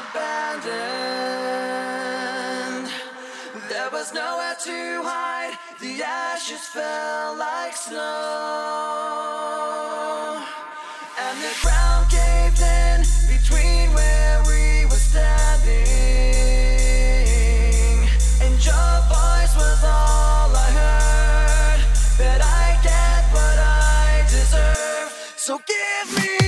abandoned. There was nowhere to hide, the ashes fell like snow. And the ground caved in between where we were standing. And your voice was all I heard. But I get what I deserve, so give me.